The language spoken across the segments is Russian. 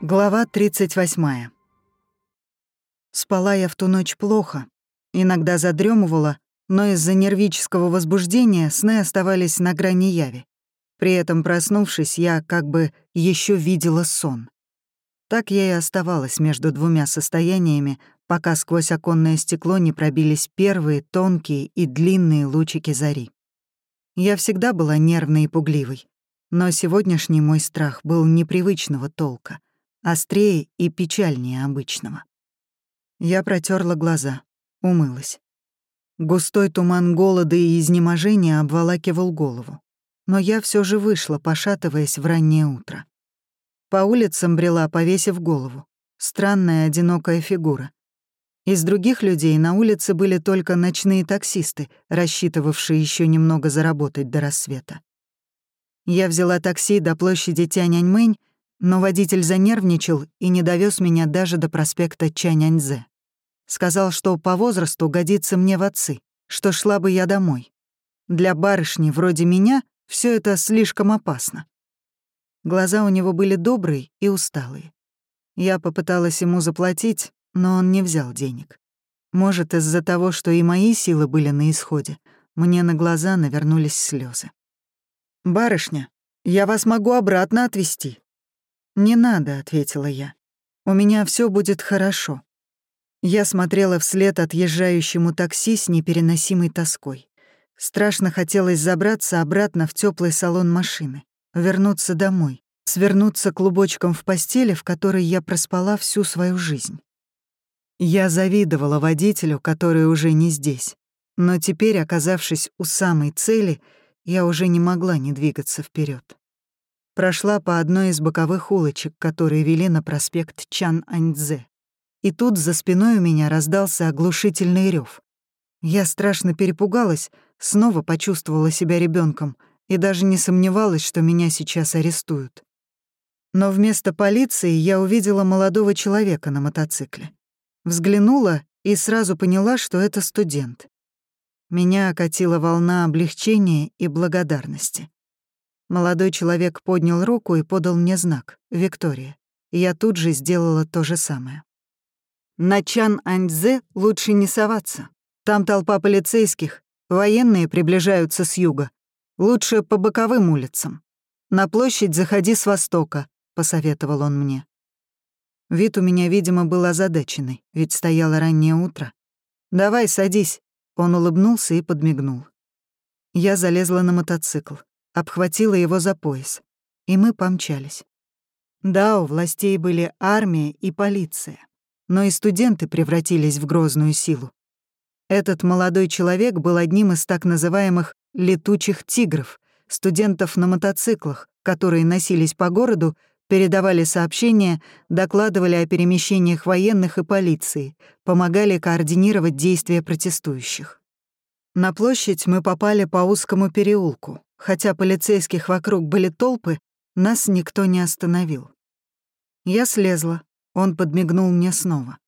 Глава 38. Спала я в ту ночь плохо. Иногда задремывала, но из-за нервического возбуждения сны оставались на грани яви. При этом, проснувшись, я как бы еще видела сон. Так я и оставалась между двумя состояниями, пока сквозь оконное стекло не пробились первые тонкие и длинные лучики зари. Я всегда была нервной и пугливой, но сегодняшний мой страх был непривычного толка — острее и печальнее обычного. Я протерла глаза, умылась. Густой туман голода и изнеможения обволакивал голову. Но я все же вышла, пошатываясь в раннее утро. По улицам брела, повесив голову. Странная одинокая фигура. Из других людей на улице были только ночные таксисты, рассчитывавшие еще немного заработать до рассвета. Я взяла такси до площади Тяньаньмэнь но водитель занервничал и не довез меня даже до проспекта Чаняньзе. Сказал, что по возрасту годится мне в отцы, что шла бы я домой. Для барышни вроде меня все это слишком опасно. Глаза у него были добрые и усталые. Я попыталась ему заплатить, но он не взял денег. Может, из-за того, что и мои силы были на исходе, мне на глаза навернулись слезы. «Барышня, я вас могу обратно отвезти», «Не надо», — ответила я. «У меня все будет хорошо». Я смотрела вслед отъезжающему такси с непереносимой тоской. Страшно хотелось забраться обратно в теплый салон машины, вернуться домой, свернуться клубочком в постели, в которой я проспала всю свою жизнь. Я завидовала водителю, который уже не здесь. Но теперь, оказавшись у самой цели, я уже не могла не двигаться вперед прошла по одной из боковых улочек, которые вели на проспект Чан-Аньцзе. И тут за спиной у меня раздался оглушительный рев. Я страшно перепугалась, снова почувствовала себя ребенком и даже не сомневалась, что меня сейчас арестуют. Но вместо полиции я увидела молодого человека на мотоцикле. Взглянула и сразу поняла, что это студент. Меня окатила волна облегчения и благодарности. Молодой человек поднял руку и подал мне знак «Виктория». Я тут же сделала то же самое. На Чан-Аньцзе лучше не соваться. Там толпа полицейских, военные приближаются с юга. Лучше по боковым улицам. На площадь заходи с востока, посоветовал он мне. Вид у меня, видимо, был озадаченный, ведь стояло раннее утро. «Давай, садись», — он улыбнулся и подмигнул. Я залезла на мотоцикл обхватила его за пояс, и мы помчались. Да, у властей были армия и полиция, но и студенты превратились в грозную силу. Этот молодой человек был одним из так называемых «летучих тигров», студентов на мотоциклах, которые носились по городу, передавали сообщения, докладывали о перемещениях военных и полиции, помогали координировать действия протестующих. На площадь мы попали по узкому переулку. Хотя полицейских вокруг были толпы, нас никто не остановил. Я слезла, он подмигнул мне снова.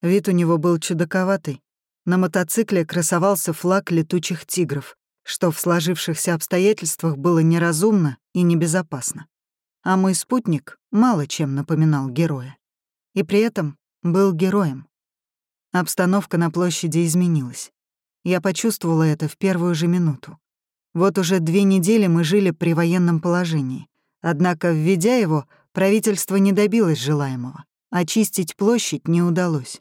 Вид у него был чудаковатый. На мотоцикле красовался флаг летучих тигров, что в сложившихся обстоятельствах было неразумно и небезопасно. А мой спутник мало чем напоминал героя. И при этом был героем. Обстановка на площади изменилась. Я почувствовала это в первую же минуту. Вот уже две недели мы жили при военном положении. Однако, введя его, правительство не добилось желаемого. Очистить площадь не удалось.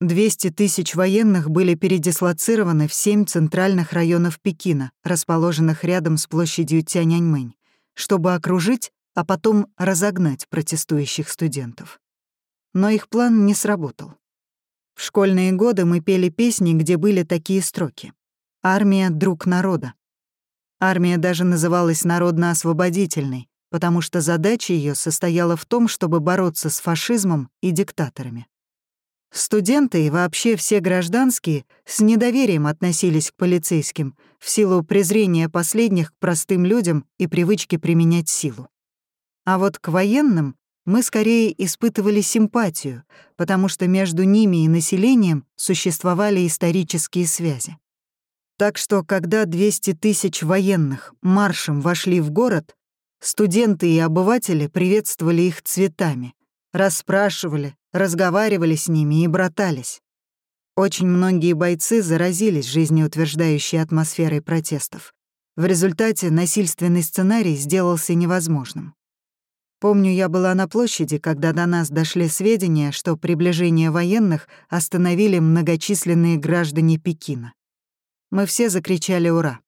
200 тысяч военных были передислоцированы в семь центральных районов Пекина, расположенных рядом с площадью Тяньаньмэнь, чтобы окружить, а потом разогнать протестующих студентов. Но их план не сработал. В школьные годы мы пели песни, где были такие строки. «Армия — друг народа», Армия даже называлась народно-освободительной, потому что задача ее состояла в том, чтобы бороться с фашизмом и диктаторами. Студенты и вообще все гражданские с недоверием относились к полицейским в силу презрения последних к простым людям и привычки применять силу. А вот к военным мы скорее испытывали симпатию, потому что между ними и населением существовали исторические связи. Так что, когда 200 тысяч военных маршем вошли в город, студенты и обыватели приветствовали их цветами, расспрашивали, разговаривали с ними и братались. Очень многие бойцы заразились жизнеутверждающей атмосферой протестов. В результате насильственный сценарий сделался невозможным. Помню, я была на площади, когда до нас дошли сведения, что приближение военных остановили многочисленные граждане Пекина. Мы все закричали «Ура!».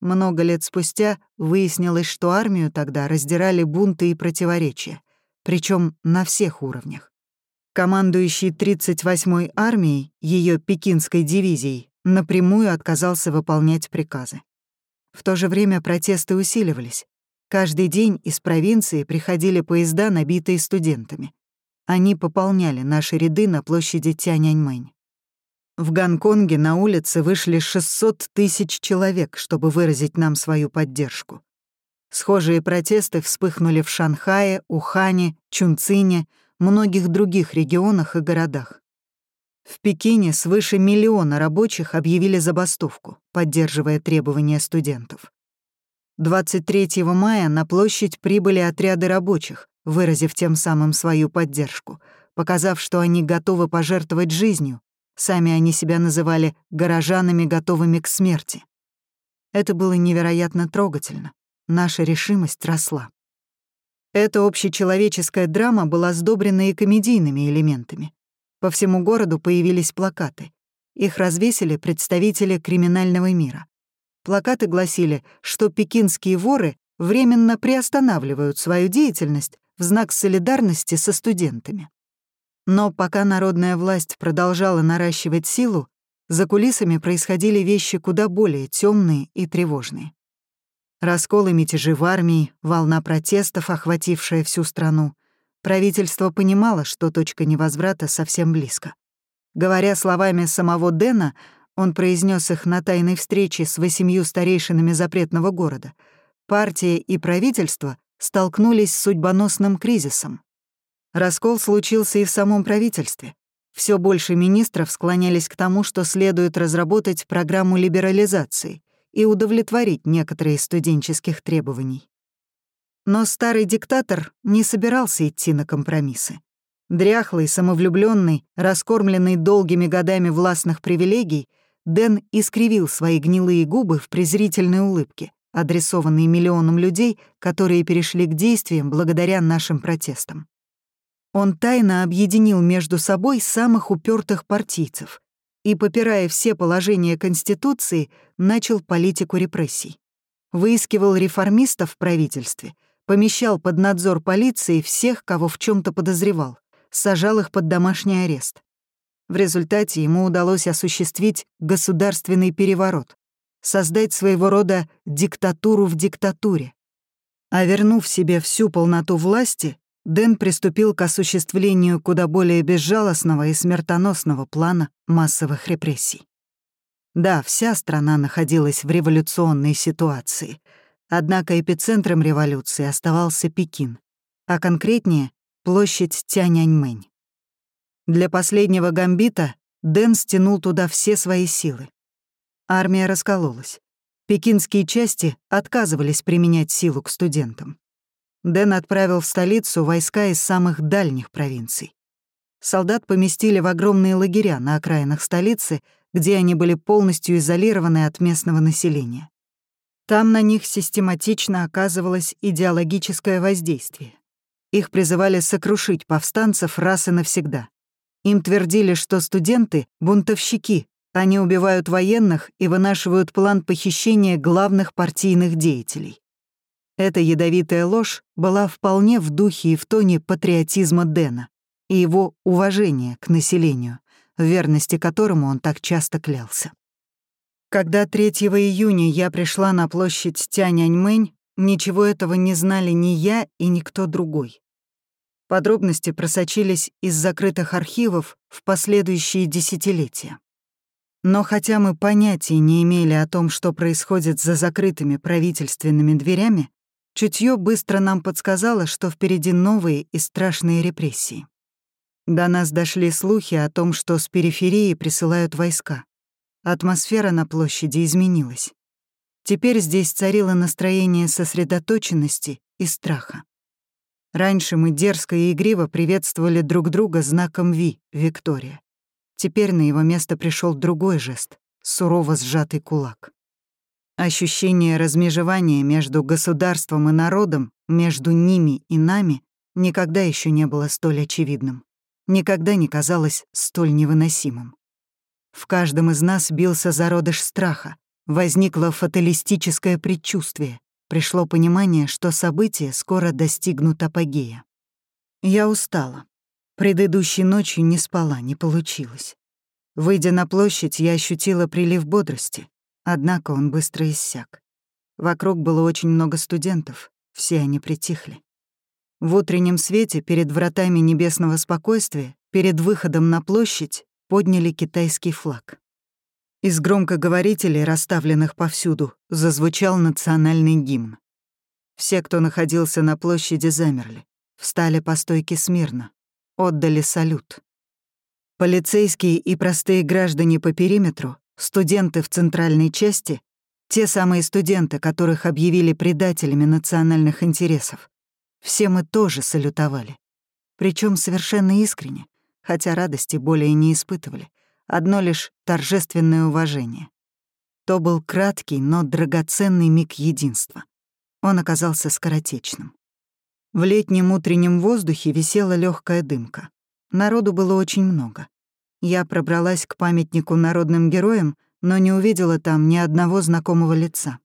Много лет спустя выяснилось, что армию тогда раздирали бунты и противоречия, причем на всех уровнях. Командующий 38-й армией, ее пекинской дивизией, напрямую отказался выполнять приказы. В то же время протесты усиливались. Каждый день из провинции приходили поезда, набитые студентами. Они пополняли наши ряды на площади Тяньаньмэнь. В Гонконге на улице вышли 600 тысяч человек, чтобы выразить нам свою поддержку. Схожие протесты вспыхнули в Шанхае, Ухане, Чунцине, многих других регионах и городах. В Пекине свыше миллиона рабочих объявили забастовку, поддерживая требования студентов. 23 мая на площадь прибыли отряды рабочих, выразив тем самым свою поддержку, показав, что они готовы пожертвовать жизнью. Сами они себя называли «горожанами, готовыми к смерти». Это было невероятно трогательно. Наша решимость росла. Эта общечеловеческая драма была сдобрена и комедийными элементами. По всему городу появились плакаты. Их развесили представители криминального мира. Плакаты гласили, что пекинские воры временно приостанавливают свою деятельность в знак солидарности со студентами. Но пока народная власть продолжала наращивать силу, за кулисами происходили вещи куда более темные и тревожные. Расколы мятежи в армии, волна протестов, охватившая всю страну. Правительство понимало, что точка невозврата совсем близко. Говоря словами самого Дэна, он произнес их на тайной встрече с восемью старейшинами запретного города. Партия и правительство столкнулись с судьбоносным кризисом. Раскол случился и в самом правительстве. Все больше министров склонялись к тому, что следует разработать программу либерализации и удовлетворить некоторые студенческих требований. Но старый диктатор не собирался идти на компромиссы. Дряхлый, самовлюбленный, раскормленный долгими годами властных привилегий — Дэн искривил свои гнилые губы в презрительной улыбке, адресованной миллионам людей, которые перешли к действиям благодаря нашим протестам. Он тайно объединил между собой самых упертых партийцев и, попирая все положения Конституции, начал политику репрессий. Выискивал реформистов в правительстве, помещал под надзор полиции всех, кого в чем то подозревал, сажал их под домашний арест. В результате ему удалось осуществить государственный переворот, создать своего рода диктатуру в диктатуре. А вернув себе всю полноту власти, Дэн приступил к осуществлению куда более безжалостного и смертоносного плана массовых репрессий. Да, вся страна находилась в революционной ситуации, однако эпицентром революции оставался Пекин, а конкретнее — площадь Тяньаньмэнь. Для последнего гамбита Дэн стянул туда все свои силы. Армия раскололась. Пекинские части отказывались применять силу к студентам. Дэн отправил в столицу войска из самых дальних провинций. Солдат поместили в огромные лагеря на окраинах столицы, где они были полностью изолированы от местного населения. Там на них систематично оказывалось идеологическое воздействие. Их призывали сокрушить повстанцев раз и навсегда. Им твердили, что студенты — бунтовщики, они убивают военных и вынашивают план похищения главных партийных деятелей. Эта ядовитая ложь была вполне в духе и в тоне патриотизма Дэна и его уважения к населению, в верности которому он так часто клялся. Когда 3 июня я пришла на площадь Тяньаньмэнь, ничего этого не знали ни я и никто другой. Подробности просочились из закрытых архивов в последующие десятилетия. Но хотя мы понятия не имели о том, что происходит за закрытыми правительственными дверями, Чутье быстро нам подсказало, что впереди новые и страшные репрессии. До нас дошли слухи о том, что с периферии присылают войска. Атмосфера на площади изменилась. Теперь здесь царило настроение сосредоточенности и страха. Раньше мы дерзко и игриво приветствовали друг друга знаком «Ви» — Виктория. Теперь на его место пришел другой жест — сурово сжатый кулак. Ощущение размежевания между государством и народом, между ними и нами, никогда еще не было столь очевидным, никогда не казалось столь невыносимым. В каждом из нас бился зародыш страха, возникло фаталистическое предчувствие, пришло понимание, что события скоро достигнут апогея. Я устала. Предыдущей ночью не спала, не получилось. Выйдя на площадь, я ощутила прилив бодрости, однако он быстро иссяк. Вокруг было очень много студентов, все они притихли. В утреннем свете перед вратами небесного спокойствия, перед выходом на площадь, подняли китайский флаг. Из громкоговорителей, расставленных повсюду, зазвучал национальный гимн. Все, кто находился на площади, замерли, встали по стойке смирно, отдали салют. Полицейские и простые граждане по периметру, студенты в центральной части, те самые студенты, которых объявили предателями национальных интересов, все мы тоже салютовали. Причем совершенно искренне, хотя радости более не испытывали, одно лишь торжественное уважение. То был краткий, но драгоценный миг единства. Он оказался скоротечным. В летнем утреннем воздухе висела легкая дымка. Народу было очень много. Я пробралась к памятнику народным героям, но не увидела там ни одного знакомого лица.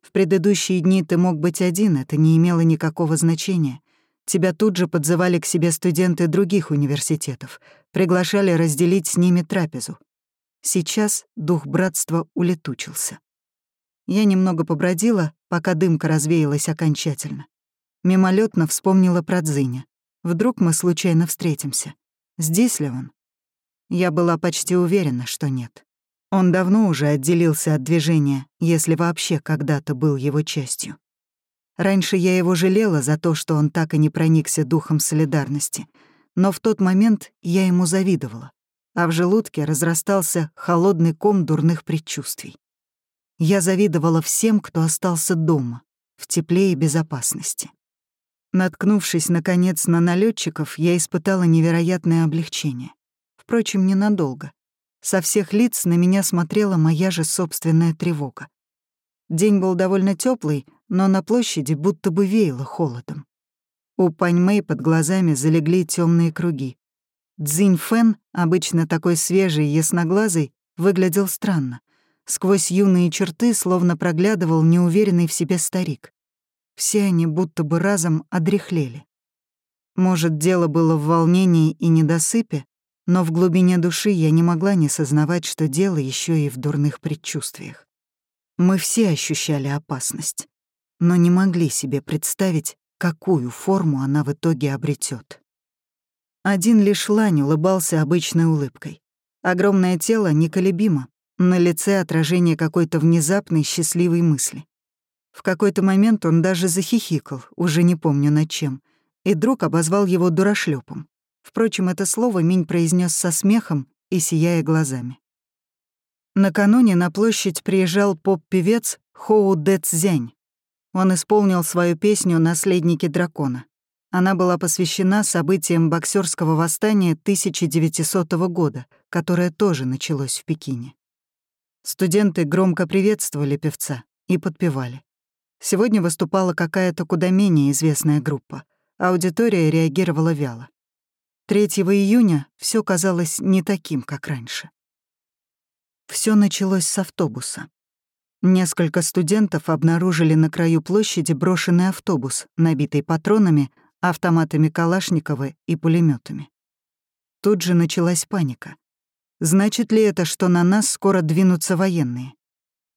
В предыдущие дни ты мог быть один, это не имело никакого значения. Тебя тут же подзывали к себе студенты других университетов, приглашали разделить с ними трапезу. Сейчас дух братства улетучился. Я немного побродила, пока дымка развеялась окончательно. Мимолетно вспомнила про Дзиня. Вдруг мы случайно встретимся. Здесь ли он? Я была почти уверена, что нет. Он давно уже отделился от движения, если вообще когда-то был его частью. Раньше я его жалела за то, что он так и не проникся духом солидарности, но в тот момент я ему завидовала, а в желудке разрастался холодный ком дурных предчувствий. Я завидовала всем, кто остался дома, в тепле и безопасности. Наткнувшись, наконец, на налетчиков, я испытала невероятное облегчение. Впрочем, ненадолго. Со всех лиц на меня смотрела моя же собственная тревога. День был довольно теплый, но на площади будто бы веяло холодом. У Пань Мэй под глазами залегли темные круги. Цзинь Фэн, обычно такой свежий и ясноглазый, выглядел странно. Сквозь юные черты словно проглядывал неуверенный в себе старик. Все они будто бы разом одряхлели. Может, дело было в волнении и недосыпе, но в глубине души я не могла не сознавать, что дело еще и в дурных предчувствиях. Мы все ощущали опасность но не могли себе представить, какую форму она в итоге обретет. Один лишь Лань улыбался обычной улыбкой. Огромное тело неколебимо, на лице отражение какой-то внезапной счастливой мысли. В какой-то момент он даже захихикал, уже не помню над чем, и друг обозвал его дурашлепом. Впрочем, это слово Минь произнес со смехом и сияя глазами. Накануне на площадь приезжал поп-певец Хоу Дэ Цзянь, он исполнил свою песню «Наследники дракона». Она была посвящена событиям боксерского восстания 1900 года, которое тоже началось в Пекине. Студенты громко приветствовали певца и подпевали. Сегодня выступала какая-то куда менее известная группа. Аудитория реагировала вяло. 3 июня все казалось не таким, как раньше. Все началось с автобуса. Несколько студентов обнаружили на краю площади брошенный автобус, набитый патронами, автоматами Калашникова и пулеметами. Тут же началась паника. Значит ли это, что на нас скоро двинутся военные?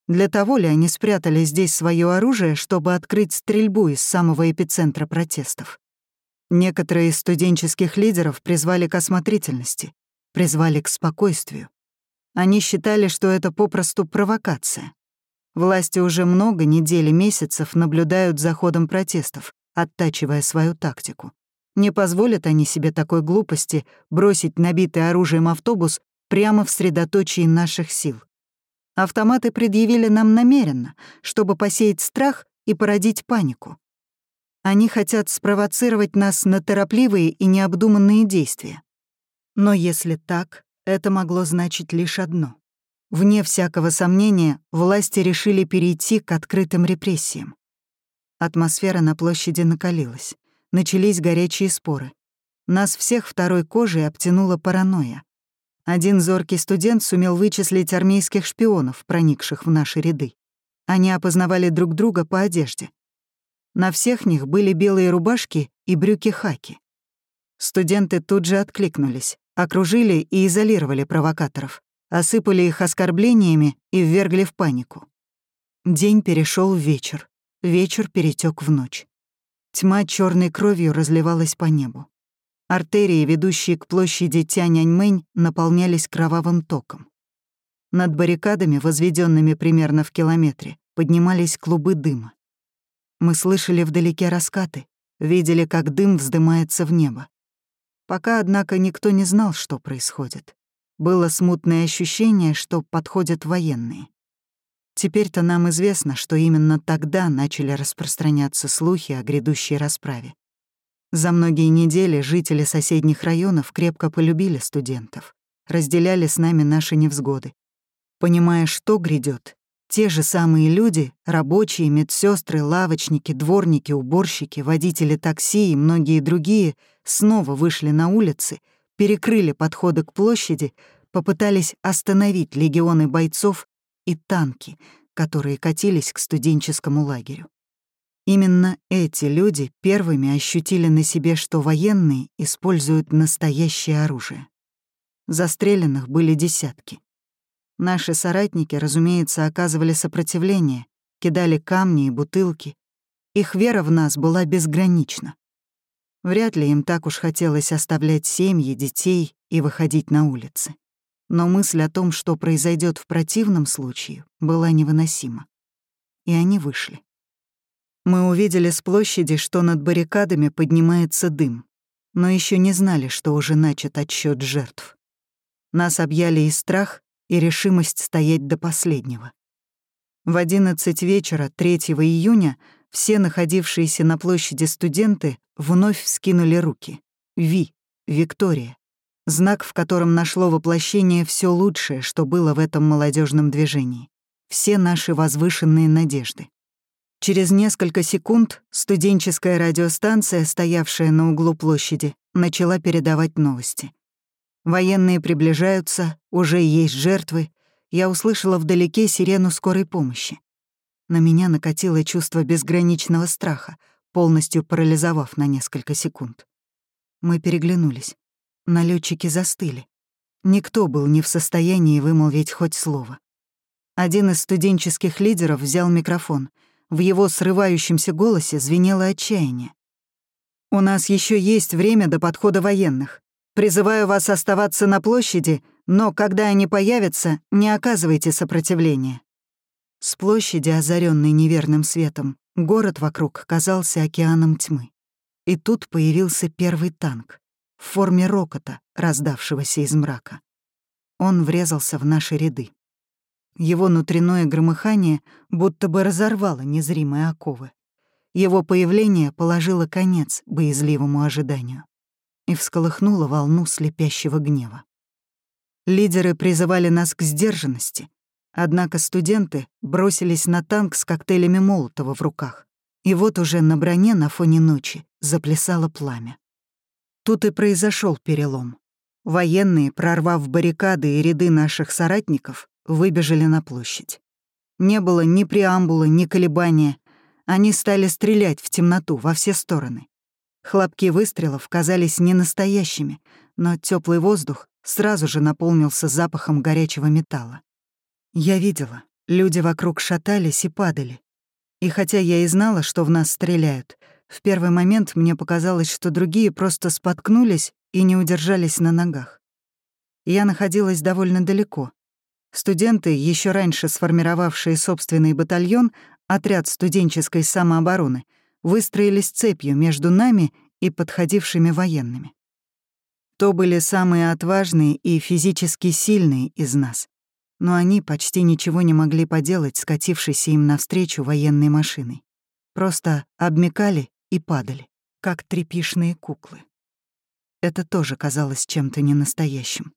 Для того ли они спрятали здесь свое оружие, чтобы открыть стрельбу из самого эпицентра протестов? Некоторые из студенческих лидеров призвали к осмотрительности, призвали к спокойствию. Они считали, что это попросту провокация. Власти уже много недель и месяцев наблюдают за ходом протестов, оттачивая свою тактику. Не позволят они себе такой глупости бросить набитый оружием автобус прямо в средоточии наших сил. Автоматы предъявили нам намеренно, чтобы посеять страх и породить панику. Они хотят спровоцировать нас на торопливые и необдуманные действия. Но если так, это могло значить лишь одно. Вне всякого сомнения, власти решили перейти к открытым репрессиям. Атмосфера на площади накалилась. Начались горячие споры. Нас всех второй кожей обтянула паранойя. Один зоркий студент сумел вычислить армейских шпионов, проникших в наши ряды. Они опознавали друг друга по одежде. На всех них были белые рубашки и брюки-хаки. Студенты тут же откликнулись, окружили и изолировали провокаторов осыпали их оскорблениями и ввергли в панику. День перешел в вечер, вечер перетек в ночь. Тьма черной кровью разливалась по небу. Артерии, ведущие к площади Тяньаньмэнь, наполнялись кровавым током. Над баррикадами, возведенными примерно в километре, поднимались клубы дыма. Мы слышали вдалеке раскаты, видели, как дым вздымается в небо. Пока, однако, никто не знал, что происходит. Было смутное ощущение, что подходят военные. Теперь-то нам известно, что именно тогда начали распространяться слухи о грядущей расправе. За многие недели жители соседних районов крепко полюбили студентов, разделяли с нами наши невзгоды. Понимая, что грядет, те же самые люди, рабочие, медсестры, лавочники, дворники, уборщики, водители такси и многие другие, снова вышли на улицы — перекрыли подходы к площади, попытались остановить легионы бойцов и танки, которые катились к студенческому лагерю. Именно эти люди первыми ощутили на себе, что военные используют настоящее оружие. Застреленных были десятки. Наши соратники, разумеется, оказывали сопротивление, кидали камни и бутылки. Их вера в нас была безгранична. Вряд ли им так уж хотелось оставлять семьи, детей и выходить на улицы. Но мысль о том, что произойдет в противном случае, была невыносима. И они вышли. Мы увидели с площади, что над баррикадами поднимается дым, но еще не знали, что уже начат отсчет жертв. Нас объяли и страх, и решимость стоять до последнего. В 11 вечера 3 июня все находившиеся на площади студенты вновь вскинули руки. Ви, Виктория. Знак, в котором нашло воплощение все лучшее, что было в этом молодежном движении. Все наши возвышенные надежды. Через несколько секунд студенческая радиостанция, стоявшая на углу площади, начала передавать новости. Военные приближаются, уже есть жертвы. Я услышала вдалеке сирену скорой помощи. На меня накатило чувство безграничного страха, полностью парализовав на несколько секунд. Мы переглянулись. Налетчики застыли. Никто был не в состоянии вымолвить хоть слово. Один из студенческих лидеров взял микрофон. В его срывающемся голосе звенело отчаяние. «У нас еще есть время до подхода военных. Призываю вас оставаться на площади, но когда они появятся, не оказывайте сопротивления. С площади, озаренной неверным светом, город вокруг казался океаном тьмы. И тут появился первый танк в форме рокота, раздавшегося из мрака. Он врезался в наши ряды. Его внутреннее громыхание будто бы разорвало незримые оковы. Его появление положило конец боязливому ожиданию и всколыхнуло волну слепящего гнева. Лидеры призывали нас к сдержанности, Однако студенты бросились на танк с коктейлями Молотова в руках. И вот уже на броне на фоне ночи заплясало пламя. Тут и произошел перелом. Военные, прорвав баррикады и ряды наших соратников, выбежали на площадь. Не было ни преамбулы, ни колебания. Они стали стрелять в темноту во все стороны. Хлопки выстрелов казались ненастоящими, но теплый воздух сразу же наполнился запахом горячего металла. Я видела, люди вокруг шатались и падали. И хотя я и знала, что в нас стреляют, в первый момент мне показалось, что другие просто споткнулись и не удержались на ногах. Я находилась довольно далеко. Студенты, еще раньше сформировавшие собственный батальон, отряд студенческой самообороны, выстроились цепью между нами и подходившими военными. То были самые отважные и физически сильные из нас, но они почти ничего не могли поделать, скатившейся им навстречу военной машиной. Просто обмекали и падали, как трепишные куклы. Это тоже казалось чем-то ненастоящим,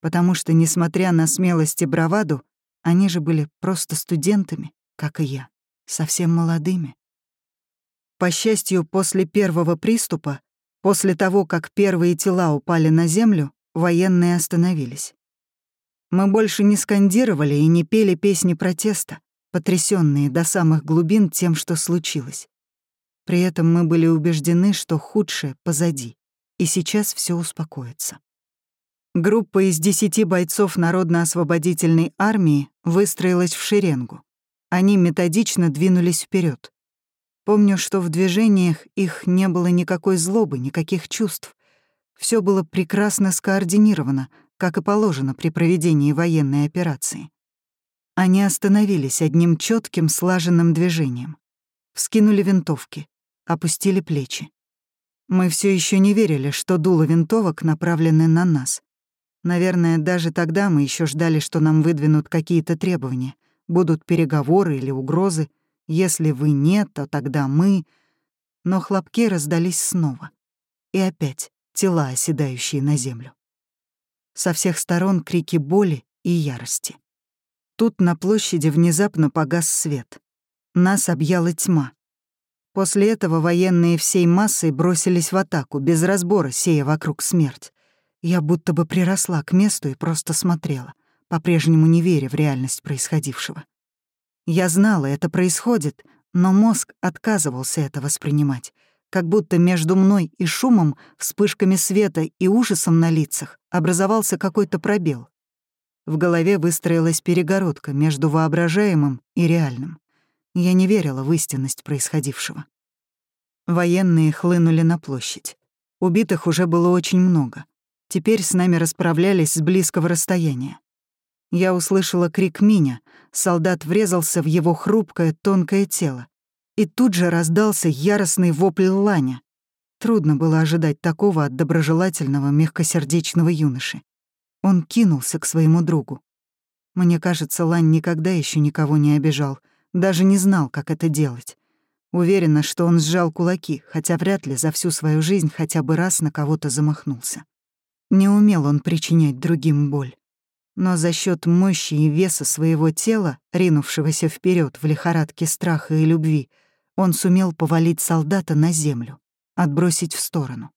потому что, несмотря на смелость и браваду, они же были просто студентами, как и я, совсем молодыми. По счастью, после первого приступа, после того, как первые тела упали на землю, военные остановились. Мы больше не скандировали и не пели песни протеста, потрясенные до самых глубин тем, что случилось. При этом мы были убеждены, что худшее позади, и сейчас все успокоится. Группа из десяти бойцов Народно-освободительной армии выстроилась в шеренгу. Они методично двинулись вперед. Помню, что в движениях их не было никакой злобы, никаких чувств. Все было прекрасно скоординировано, как и положено при проведении военной операции. Они остановились одним четким слаженным движением. Вскинули винтовки, опустили плечи. Мы все еще не верили, что дуло винтовок направлены на нас. Наверное, даже тогда мы еще ждали, что нам выдвинут какие-то требования, будут переговоры или угрозы. Если вы нет, то тогда мы... Но хлопки раздались снова. И опять тела, оседающие на землю. Со всех сторон крики боли и ярости. Тут на площади внезапно погас свет. Нас объяла тьма. После этого военные всей массой бросились в атаку, без разбора, сея вокруг смерть. Я будто бы приросла к месту и просто смотрела, по-прежнему не веря в реальность происходившего. Я знала, это происходит, но мозг отказывался это воспринимать, как будто между мной и шумом, вспышками света и ужасом на лицах образовался какой-то пробел. В голове выстроилась перегородка между воображаемым и реальным. Я не верила в истинность происходившего. Военные хлынули на площадь. Убитых уже было очень много. Теперь с нами расправлялись с близкого расстояния. Я услышала крик Миня, солдат врезался в его хрупкое, тонкое тело. И тут же раздался яростный вопль Ланя. Трудно было ожидать такого от доброжелательного, мягкосердечного юноши. Он кинулся к своему другу. Мне кажется, Лань никогда еще никого не обижал, даже не знал, как это делать. Уверена, что он сжал кулаки, хотя вряд ли за всю свою жизнь хотя бы раз на кого-то замахнулся. Не умел он причинять другим боль. Но за счет мощи и веса своего тела, ринувшегося вперед в лихорадке страха и любви, он сумел повалить солдата на землю, отбросить в сторону.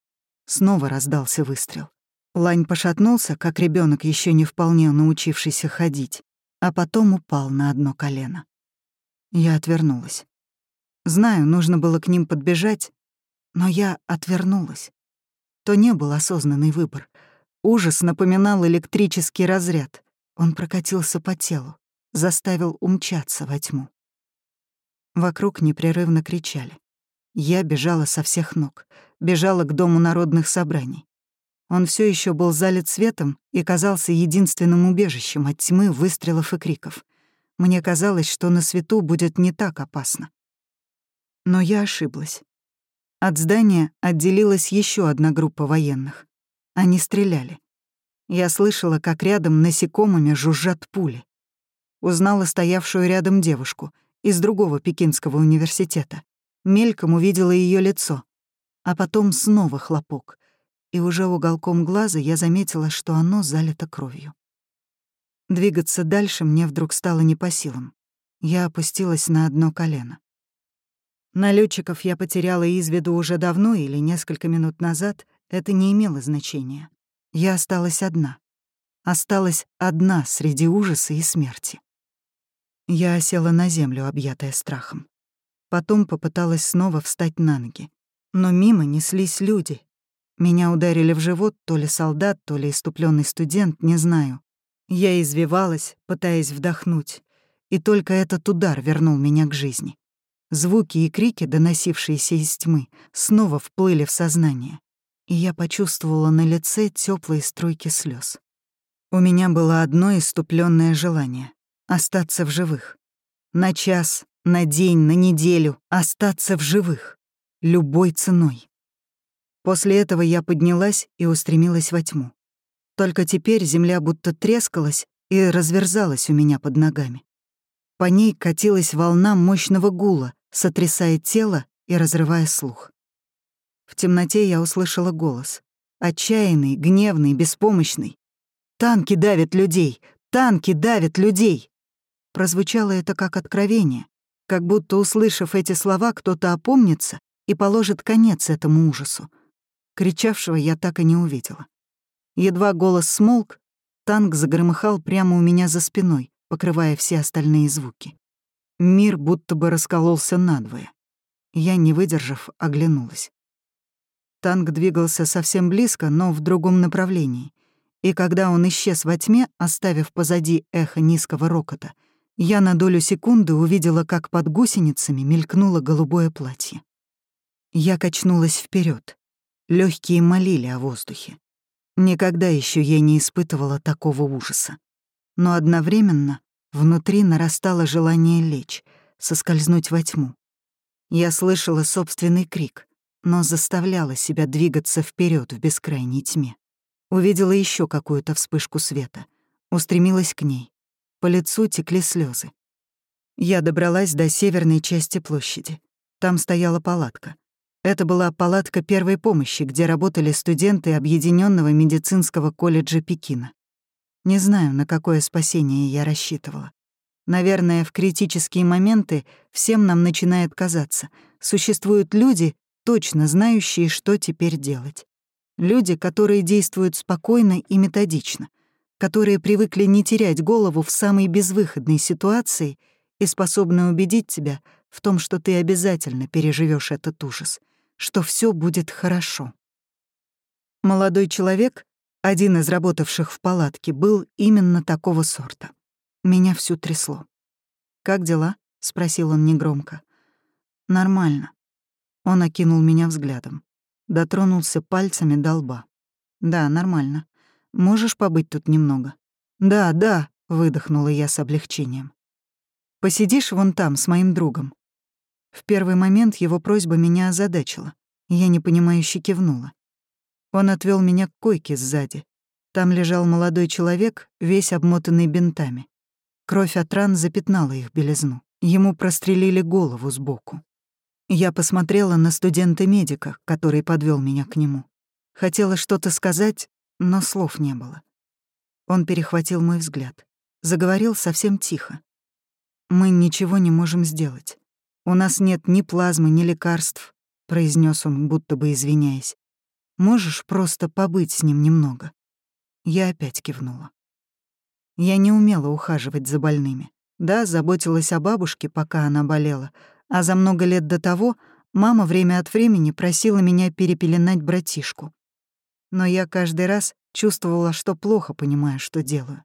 Снова раздался выстрел. Лань пошатнулся, как ребенок, еще не вполне научившийся ходить, а потом упал на одно колено. Я отвернулась. Знаю, нужно было к ним подбежать, но я отвернулась. То не был осознанный выбор. Ужас напоминал электрический разряд. Он прокатился по телу, заставил умчаться во тьму. Вокруг непрерывно кричали. Я бежала со всех ног, бежала к Дому народных собраний. Он все еще был залит светом и казался единственным убежищем от тьмы, выстрелов и криков. Мне казалось, что на свету будет не так опасно. Но я ошиблась. От здания отделилась еще одна группа военных. Они стреляли. Я слышала, как рядом насекомыми жужжат пули. Узнала стоявшую рядом девушку — из другого Пекинского университета. Мельком увидела ее лицо. А потом снова хлопок. И уже уголком глаза я заметила, что оно залито кровью. Двигаться дальше мне вдруг стало не по силам. Я опустилась на одно колено. Налетчиков я потеряла из виду уже давно или несколько минут назад, это не имело значения. Я осталась одна. Осталась одна среди ужаса и смерти. Я села на землю, объятая страхом. Потом попыталась снова встать на ноги. Но мимо неслись люди. Меня ударили в живот то ли солдат, то ли иступленный студент, не знаю. Я извивалась, пытаясь вдохнуть. И только этот удар вернул меня к жизни. Звуки и крики, доносившиеся из тьмы, снова вплыли в сознание. И я почувствовала на лице теплые струйки слез. У меня было одно иступленное желание — остаться в живых. На час, на день, на неделю остаться в живых. Любой ценой. После этого я поднялась и устремилась во тьму. Только теперь земля будто трескалась и разверзалась у меня под ногами. По ней катилась волна мощного гула, сотрясая тело и разрывая слух. В темноте я услышала голос. Отчаянный, гневный, беспомощный. «Танки давят людей! Танки давят людей!» Прозвучало это как откровение, как будто, услышав эти слова, кто-то опомнится и положит конец этому ужасу. Кричавшего я так и не увидела. Едва голос смолк, танк загромыхал прямо у меня за спиной, покрывая все остальные звуки. Мир будто бы раскололся надвое. Я, не выдержав, оглянулась. Танк двигался совсем близко, но в другом направлении. И когда он исчез во тьме, оставив позади эхо низкого рокота, я на долю секунды увидела, как под гусеницами мелькнуло голубое платье. Я качнулась вперед. Легкие молили о воздухе. Никогда еще я не испытывала такого ужаса. Но одновременно внутри нарастало желание лечь, соскользнуть во тьму. Я слышала собственный крик, но заставляла себя двигаться вперед в бескрайней тьме. Увидела еще какую-то вспышку света, устремилась к ней. По лицу текли слезы. Я добралась до северной части площади. Там стояла палатка. Это была палатка первой помощи, где работали студенты Объединенного медицинского колледжа Пекина. Не знаю, на какое спасение я рассчитывала. Наверное, в критические моменты всем нам начинает казаться, существуют люди, точно знающие, что теперь делать. Люди, которые действуют спокойно и методично, которые привыкли не терять голову в самой безвыходной ситуации и способны убедить тебя в том, что ты обязательно переживешь этот ужас, что все будет хорошо. Молодой человек, один из работавших в палатке, был именно такого сорта. Меня всю трясло. «Как дела?» — спросил он негромко. «Нормально». Он окинул меня взглядом. Дотронулся пальцами до лба. «Да, нормально. Можешь побыть тут немного?» «Да, да», — выдохнула я с облегчением. «Посидишь вон там с моим другом?» В первый момент его просьба меня озадачила, я непонимающе кивнула. Он отвел меня к койке сзади. Там лежал молодой человек, весь обмотанный бинтами. Кровь от ран запятнала их белизну. Ему прострелили голову сбоку. Я посмотрела на студента-медика, который подвел меня к нему. Хотела что-то сказать, но слов не было. Он перехватил мой взгляд. Заговорил совсем тихо. «Мы ничего не можем сделать. «У нас нет ни плазмы, ни лекарств», — произнес он, будто бы извиняясь. «Можешь просто побыть с ним немного?» Я опять кивнула. Я не умела ухаживать за больными. Да, заботилась о бабушке, пока она болела, а за много лет до того мама время от времени просила меня перепеленать братишку. Но я каждый раз чувствовала, что плохо понимаю, что делаю.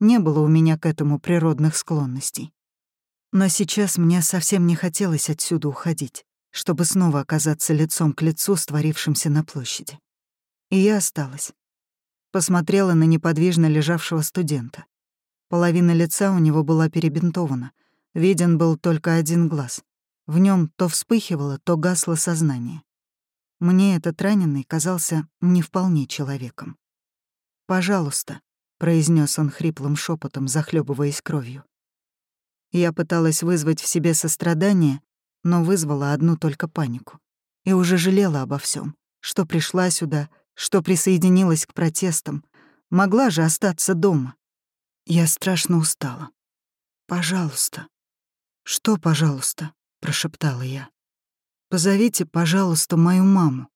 Не было у меня к этому природных склонностей. Но сейчас мне совсем не хотелось отсюда уходить, чтобы снова оказаться лицом к лицу с творившимся на площади. И я осталась. Посмотрела на неподвижно лежавшего студента. Половина лица у него была перебинтована. Виден был только один глаз. В нем то вспыхивало, то гасло сознание. Мне этот раненый казался не вполне человеком. «Пожалуйста», — произнес он хриплым шепотом, захлебываясь кровью. Я пыталась вызвать в себе сострадание, но вызвала одну только панику. И уже жалела обо всем, что пришла сюда, что присоединилась к протестам. Могла же остаться дома. Я страшно устала. «Пожалуйста». «Что, пожалуйста?» — прошептала я. «Позовите, пожалуйста, мою маму».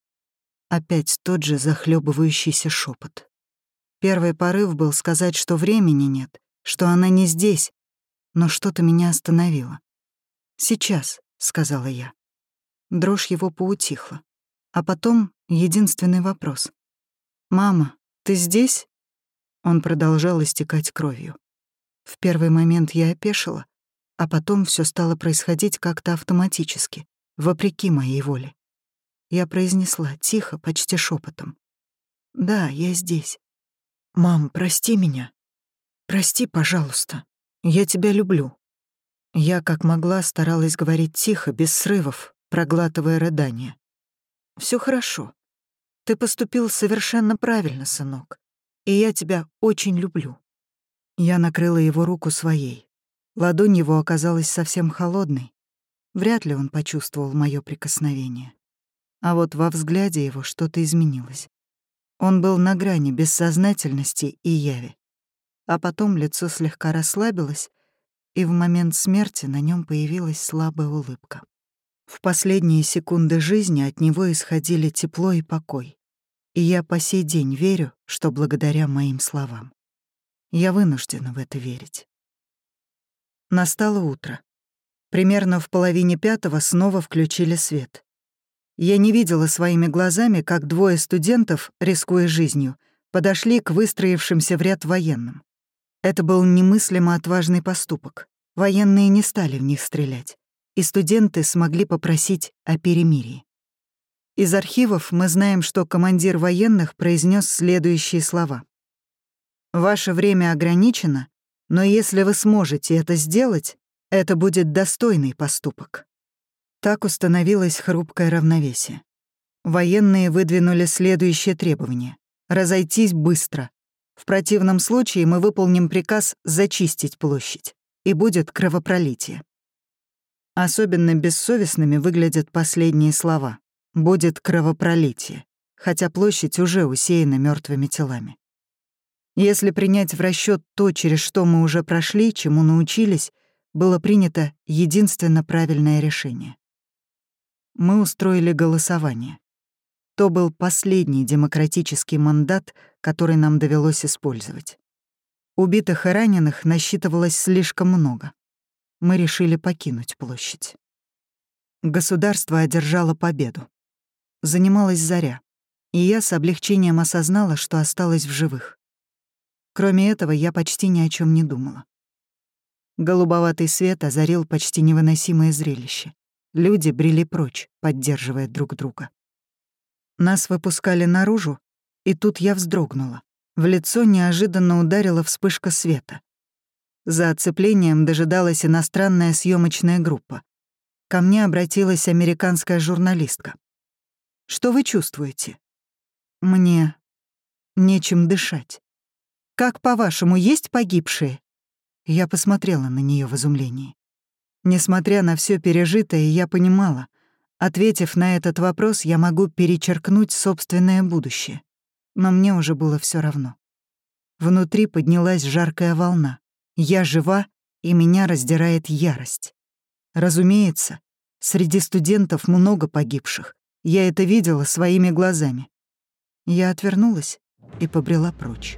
Опять тот же захлебывающийся шепот. Первый порыв был сказать, что времени нет, что она не здесь, но что-то меня остановило. «Сейчас», — сказала я. Дрожь его поутихла. А потом единственный вопрос. «Мама, ты здесь?» Он продолжал истекать кровью. В первый момент я опешила, а потом все стало происходить как-то автоматически, вопреки моей воле. Я произнесла тихо, почти шепотом: «Да, я здесь». «Мам, прости меня. Прости, пожалуйста. Я тебя люблю». Я, как могла, старалась говорить тихо, без срывов, проглатывая рыдания. Все хорошо. Ты поступил совершенно правильно, сынок. И я тебя очень люблю». Я накрыла его руку своей. Ладонь его оказалась совсем холодной. Вряд ли он почувствовал мое прикосновение. А вот во взгляде его что-то изменилось. Он был на грани бессознательности и яви. А потом лицо слегка расслабилось, и в момент смерти на нем появилась слабая улыбка. В последние секунды жизни от него исходили тепло и покой. И я по сей день верю, что благодаря моим словам. Я вынуждена в это верить. Настало утро. Примерно в половине пятого снова включили свет. Я не видела своими глазами, как двое студентов, рискуя жизнью, подошли к выстроившимся в ряд военным. Это был немыслимо отважный поступок. Военные не стали в них стрелять, и студенты смогли попросить о перемирии. Из архивов мы знаем, что командир военных произнес следующие слова. «Ваше время ограничено, но если вы сможете это сделать, это будет достойный поступок». Так установилось хрупкое равновесие. Военные выдвинули следующее требование — разойтись быстро. В противном случае мы выполним приказ зачистить площадь, и будет кровопролитие. Особенно бессовестными выглядят последние слова. «Будет кровопролитие», хотя площадь уже усеяна мертвыми телами. Если принять в расчет то, через что мы уже прошли, чему научились, было принято единственно правильное решение мы устроили голосование. То был последний демократический мандат, который нам довелось использовать. Убитых и раненых насчитывалось слишком много. Мы решили покинуть площадь. Государство одержало победу. Занималась заря, и я с облегчением осознала, что осталась в живых. Кроме этого, я почти ни о чем не думала. Голубоватый свет озарил почти невыносимое зрелище. Люди брели прочь, поддерживая друг друга. Нас выпускали наружу, и тут я вздрогнула. В лицо неожиданно ударила вспышка света. За оцеплением дожидалась иностранная съемочная группа. Ко мне обратилась американская журналистка. «Что вы чувствуете?» «Мне нечем дышать. Как, по-вашему, есть погибшие?» Я посмотрела на нее в изумлении. Несмотря на все пережитое, я понимала, ответив на этот вопрос, я могу перечеркнуть собственное будущее. Но мне уже было все равно. Внутри поднялась жаркая волна. Я жива, и меня раздирает ярость. Разумеется, среди студентов много погибших. Я это видела своими глазами. Я отвернулась и побрела прочь.